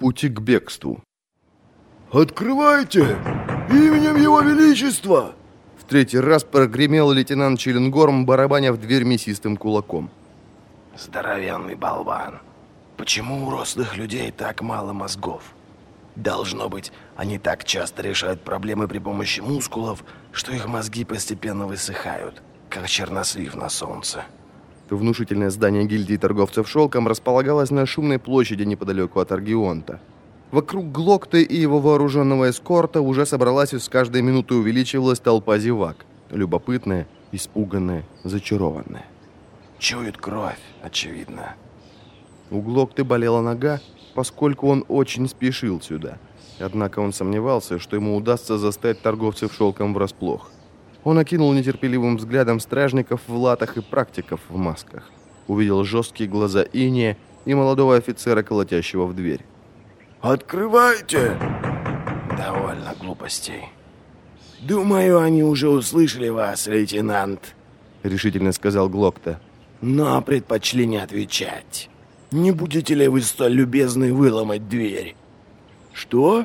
пути к бегству. «Открывайте! Именем Его Величества!» В третий раз прогремел лейтенант Челленгорм, барабаня в дверь мясистым кулаком. Здоровенный болван. Почему у рослых людей так мало мозгов? Должно быть, они так часто решают проблемы при помощи мускулов, что их мозги постепенно высыхают, как чернослив на солнце. Внушительное здание гильдии торговцев шелком располагалось на шумной площади неподалеку от Аргионта. Вокруг Глокта и его вооруженного эскорта уже собралась и с каждой минутой увеличивалась толпа зевак. Любопытная, испуганная, зачарованная. Чуют кровь, очевидно. У Глокты болела нога, поскольку он очень спешил сюда. Однако он сомневался, что ему удастся застать торговцев шелком врасплох. Он окинул нетерпеливым взглядом стражников в латах и практиков в масках. Увидел жесткие глаза Иния и молодого офицера, колотящего в дверь. «Открывайте!» Довольно глупостей. «Думаю, они уже услышали вас, лейтенант», — решительно сказал Глокта. «Но предпочли не отвечать. Не будете ли вы столь любезны выломать дверь?» «Что?»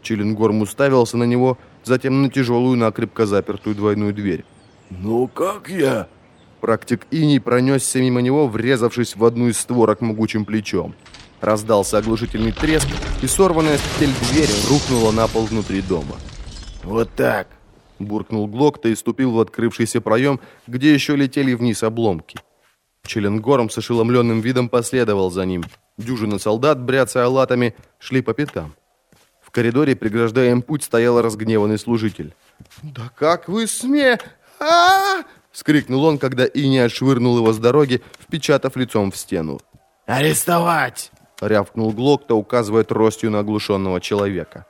Челленгорм уставился на него, затем на тяжелую, накрепко запертую двойную дверь. «Ну как я?» Практик Иней пронесся мимо него, врезавшись в одну из створок могучим плечом. Раздался оглушительный треск, и сорванная с петель дверь рухнула на пол внутри дома. «Вот так!» – буркнул Глокта и ступил в открывшийся проем, где еще летели вниз обломки. Челенгорм с ошеломленным видом последовал за ним. Дюжина солдат, бряцая латами, шли по пятам. В коридоре, преграждая им путь, стоял разгневанный служитель. «Да как вы сме... а, -а, -а Скрикнул он, когда Ини отшвырнул его с дороги, впечатав лицом в стену. «Арестовать!» рявкнул Глокта, указывая тростью на оглушенного человека.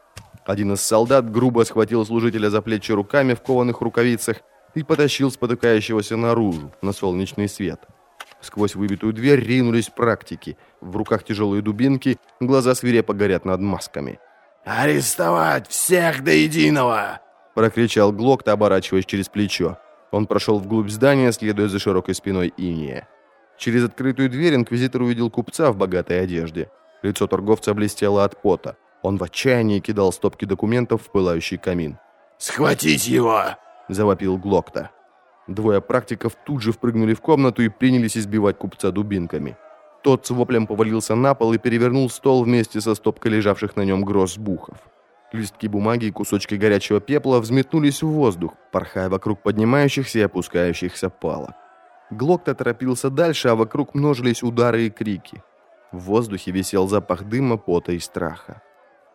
Один из солдат грубо схватил служителя за плечи руками в кованых рукавицах и потащил спотыкающегося наружу, на солнечный свет. Сквозь выбитую дверь ринулись практики. В руках тяжелые дубинки, глаза свирепо горят над масками. «Арестовать всех до единого!» прокричал Глокта, оборачиваясь через плечо. Он прошел вглубь здания, следуя за широкой спиной Иния. Через открытую дверь инквизитор увидел купца в богатой одежде. Лицо торговца блестело от пота. Он в отчаянии кидал стопки документов в пылающий камин. «Схватить его!» – завопил Глокта. Двое практиков тут же впрыгнули в комнату и принялись избивать купца дубинками. Тот с воплем повалился на пол и перевернул стол вместе со стопкой лежавших на нем гроз бухов. Листки бумаги и кусочки горячего пепла взметнулись в воздух, порхая вокруг поднимающихся и опускающихся палок. Глокта торопился дальше, а вокруг множились удары и крики. В воздухе висел запах дыма, пота и страха.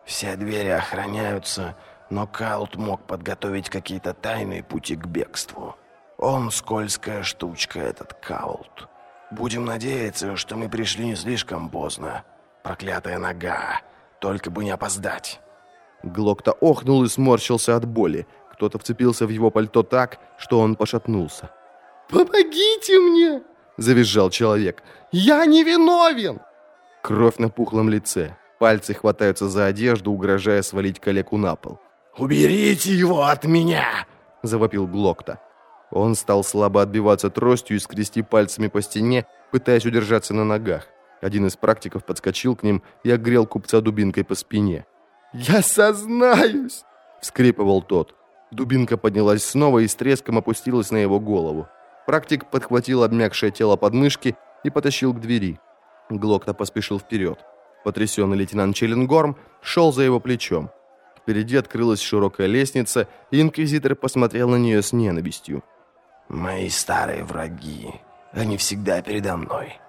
«Все двери охраняются, но Каут мог подготовить какие-то тайные пути к бегству. Он скользкая штучка, этот Каут. Будем надеяться, что мы пришли не слишком поздно. Проклятая нога, только бы не опоздать». Глокта охнул и сморщился от боли. Кто-то вцепился в его пальто так, что он пошатнулся. «Помогите мне!» – завизжал человек. «Я не виновен!» Кровь на пухлом лице. Пальцы хватаются за одежду, угрожая свалить калеку на пол. «Уберите его от меня!» – завопил Глокта. Он стал слабо отбиваться тростью и скрести пальцами по стене, пытаясь удержаться на ногах. Один из практиков подскочил к ним и огрел купца дубинкой по спине. «Я сознаюсь!» – вскрипывал тот. Дубинка поднялась снова и с треском опустилась на его голову. Практик подхватил обмякшее тело подмышки и потащил к двери. Глокта поспешил вперед. Потрясенный лейтенант Челленгорм шел за его плечом. Впереди открылась широкая лестница, и инквизитор посмотрел на нее с ненавистью. «Мои старые враги, они всегда передо мной».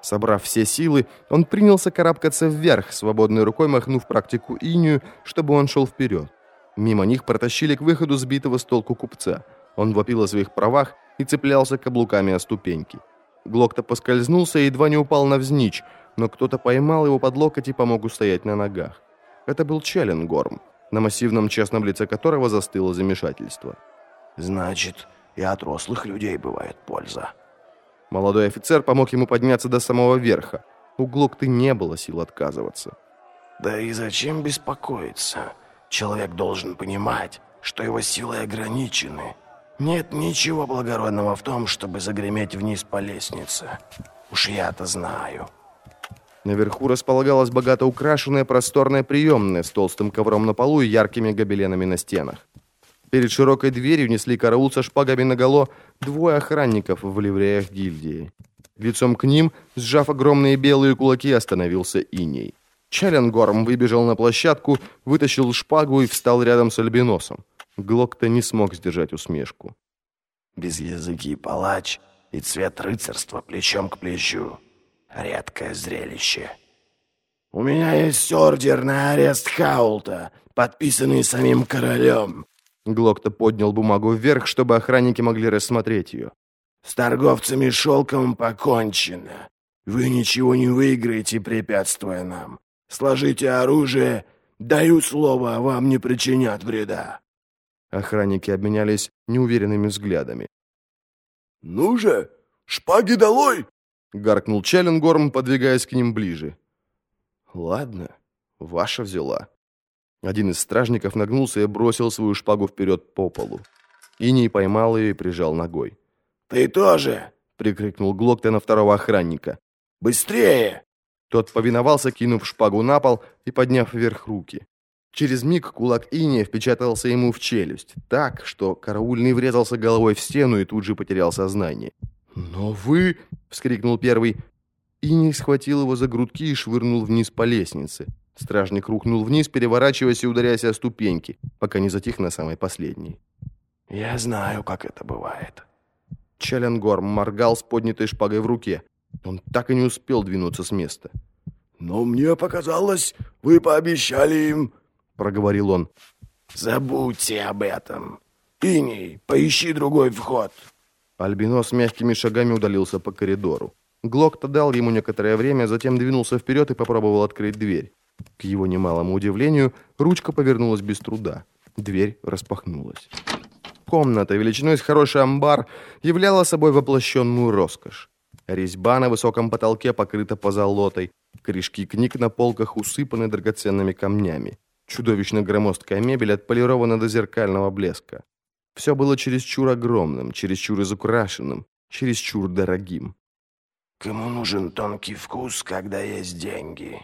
Собрав все силы, он принялся карабкаться вверх, свободной рукой махнув практику инию, чтобы он шел вперед. Мимо них протащили к выходу сбитого с толку купца. Он вопил о своих правах и цеплялся каблуками о ступеньки. Глокта поскользнулся и едва не упал навзничь, но кто-то поймал его под локоть и помог устоять на ногах. Это был Челленгорм, на массивном честном лице которого застыло замешательство. «Значит, и от рослых людей бывает польза». Молодой офицер помог ему подняться до самого верха. У Глокты не было сил отказываться. «Да и зачем беспокоиться? Человек должен понимать, что его силы ограничены». Нет ничего благородного в том, чтобы загреметь вниз по лестнице. Уж я-то знаю. Наверху располагалась богато украшенная просторная приемная с толстым ковром на полу и яркими гобеленами на стенах. Перед широкой дверью несли караул со шпагами наголо двое охранников в ливреях гильдии. Лицом к ним, сжав огромные белые кулаки, остановился иней. Челленгорм выбежал на площадку, вытащил шпагу и встал рядом с Альбиносом. Глокта не смог сдержать усмешку. Без языки палач и цвет рыцарства плечом к плечу. Редкое зрелище. У меня есть ордер на арест Хаулта, подписанный самим королем. Глокта поднял бумагу вверх, чтобы охранники могли рассмотреть ее. «С торговцами шелком покончено. Вы ничего не выиграете, препятствуя нам. Сложите оружие. Даю слово, вам не причинят вреда». Охранники обменялись неуверенными взглядами. «Ну же, шпаги долой!» — гаркнул Челленгорм, подвигаясь к ним ближе. «Ладно, ваша взяла». Один из стражников нагнулся и бросил свою шпагу вперед по полу. Иней поймал ее и прижал ногой. «Ты тоже!» — прикрикнул Глокта на второго охранника. «Быстрее!» Тот повиновался, кинув шпагу на пол и подняв вверх руки. Через миг кулак Иния впечатался ему в челюсть, так, что караульный врезался головой в стену и тут же потерял сознание. «Но вы...» — вскрикнул первый. Иний схватил его за грудки и швырнул вниз по лестнице. Стражник рухнул вниз, переворачиваясь и ударяясь о ступеньки, пока не затих на самой последней. «Я знаю, как это бывает». Челленгорм моргал с поднятой шпагой в руке. Он так и не успел двинуться с места. «Но мне показалось, вы пообещали им...» — проговорил он. «Забудьте об этом. Иней, поищи другой вход». Альбинос мягкими шагами удалился по коридору. Глокта дал ему некоторое время, затем двинулся вперед и попробовал открыть дверь. К его немалому удивлению, ручка повернулась без труда. Дверь распахнулась. Комната, величиной с хороший амбар, являла собой воплощенную роскошь. Резьба на высоком потолке покрыта позолотой, корешки книг на полках усыпаны драгоценными камнями. Чудовищно громоздкая мебель отполирована до зеркального блеска. Все было чересчур огромным, чересчур изукрашенным, чересчур дорогим. «Кому нужен тонкий вкус, когда есть деньги?»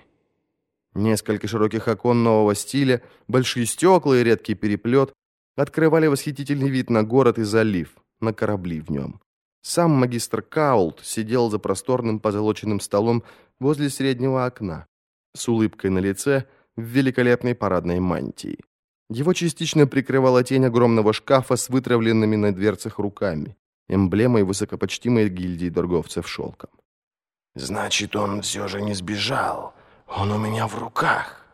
Несколько широких окон нового стиля, большие стекла и редкий переплет открывали восхитительный вид на город и залив, на корабли в нем. Сам магистр Каулт сидел за просторным позолоченным столом возле среднего окна, с улыбкой на лице в великолепной парадной мантии. Его частично прикрывала тень огромного шкафа с вытравленными на дверцах руками, эмблемой высокопочтимой гильдии торговцев шелком. «Значит, он все же не сбежал. Он у меня в руках.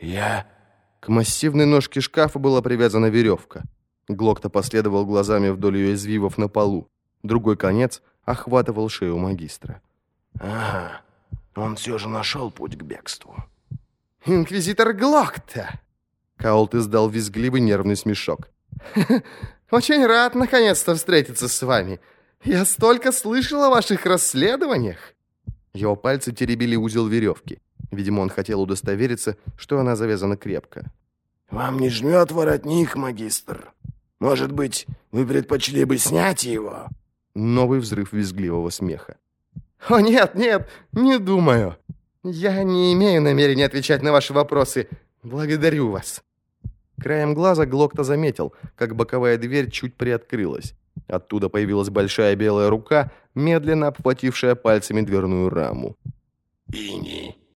Я...» К массивной ножке шкафа была привязана веревка. Глокта последовал глазами вдоль ее извивов на полу. Другой конец охватывал шею магистра. «Ага, он все же нашел путь к бегству». «Инквизитор Глокта!» Каулт издал визгливый нервный смешок. «Очень рад наконец-то встретиться с вами. Я столько слышал о ваших расследованиях!» Его пальцы теребили узел веревки. Видимо, он хотел удостовериться, что она завязана крепко. «Вам не жмет воротник, магистр? Может быть, вы предпочли бы снять его?» Новый взрыв визгливого смеха. «О, нет, нет, не думаю. Я не имею намерения отвечать на ваши вопросы. Благодарю вас». Краем глаза Глокта заметил, как боковая дверь чуть приоткрылась. Оттуда появилась большая белая рука, медленно обхватившая пальцами дверную раму. «Ини,